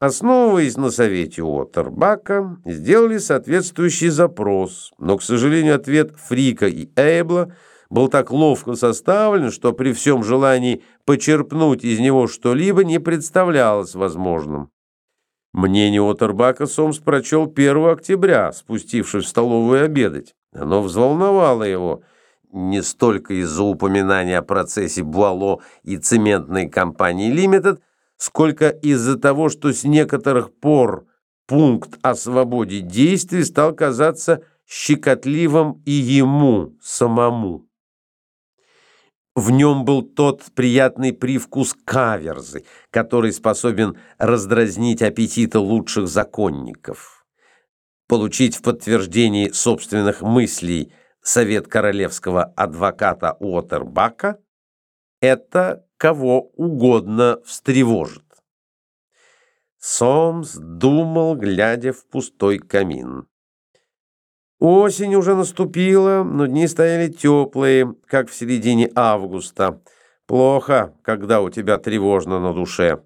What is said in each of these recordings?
Основываясь на совете Уоттербака, сделали соответствующий запрос, но, к сожалению, ответ Фрика и Эйбла был так ловко составлен, что при всем желании почерпнуть из него что-либо не представлялось возможным. Мнение Уоттербака Сомс прочел 1 октября, спустившись в столовую обедать. Оно взволновало его не столько из-за упоминания о процессе Буало и цементной компании «Лимитед», сколько из-за того, что с некоторых пор пункт о свободе действий стал казаться щекотливым и ему самому. В нем был тот приятный привкус каверзы, который способен раздразнить аппетиты лучших законников. Получить в подтверждении собственных мыслей совет королевского адвоката Уотербака – это кого угодно встревожит. Сомс думал, глядя в пустой камин. Осень уже наступила, но дни стояли теплые, как в середине августа. Плохо, когда у тебя тревожно на душе.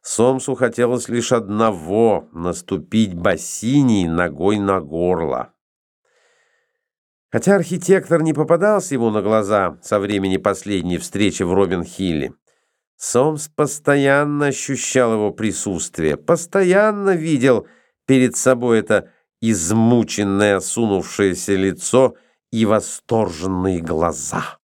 Сомсу хотелось лишь одного — наступить бассиней ногой на горло. Хотя архитектор не попадался ему на глаза со времени последней встречи в Робин-Хилле, Сомс постоянно ощущал его присутствие, постоянно видел перед собой это измученное, осунувшееся лицо и восторженные глаза.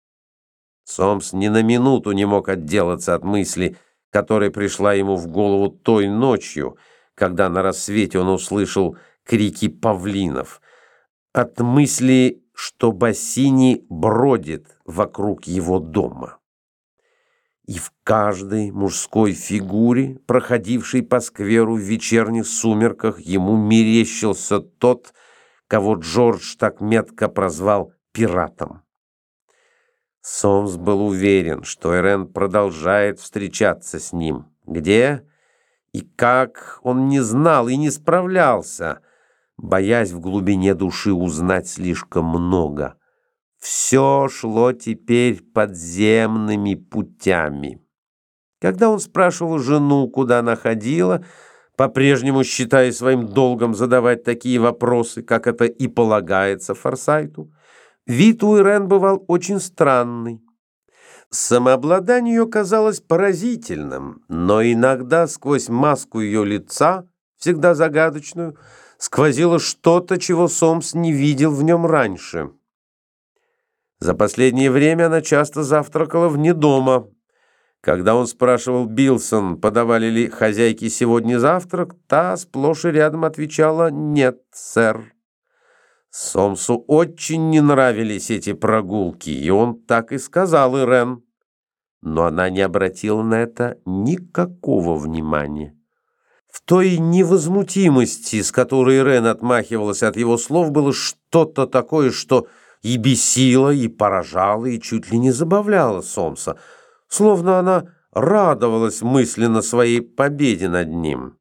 Сомс ни на минуту не мог отделаться от мысли, которая пришла ему в голову той ночью, когда на рассвете он услышал крики павлинов, от мысли что Бассини бродит вокруг его дома. И в каждой мужской фигуре, проходившей по скверу в вечерних сумерках, ему мерещился тот, кого Джордж так метко прозвал пиратом. Сомс был уверен, что Эрен продолжает встречаться с ним. Где и как он не знал и не справлялся, боясь в глубине души узнать слишком много. Все шло теперь подземными путями. Когда он спрашивал жену, куда она ходила, по-прежнему считая своим долгом задавать такие вопросы, как это и полагается Форсайту, вид у Ирен бывал очень странный. Самообладание ее казалось поразительным, но иногда сквозь маску ее лица, всегда загадочную, сквозило что-то, чего Сомс не видел в нем раньше. За последнее время она часто завтракала вне дома. Когда он спрашивал Билсон, подавали ли хозяйке сегодня завтрак, та сплошь и рядом отвечала «нет, сэр». Сомсу очень не нравились эти прогулки, и он так и сказал Ирен. Но она не обратила на это никакого внимания. В той невозмутимости, с которой Рен отмахивалась от его слов, было что-то такое, что и бесило, и поражало, и чуть ли не забавляло Сомса, словно она радовалась мысленно своей победе над ним.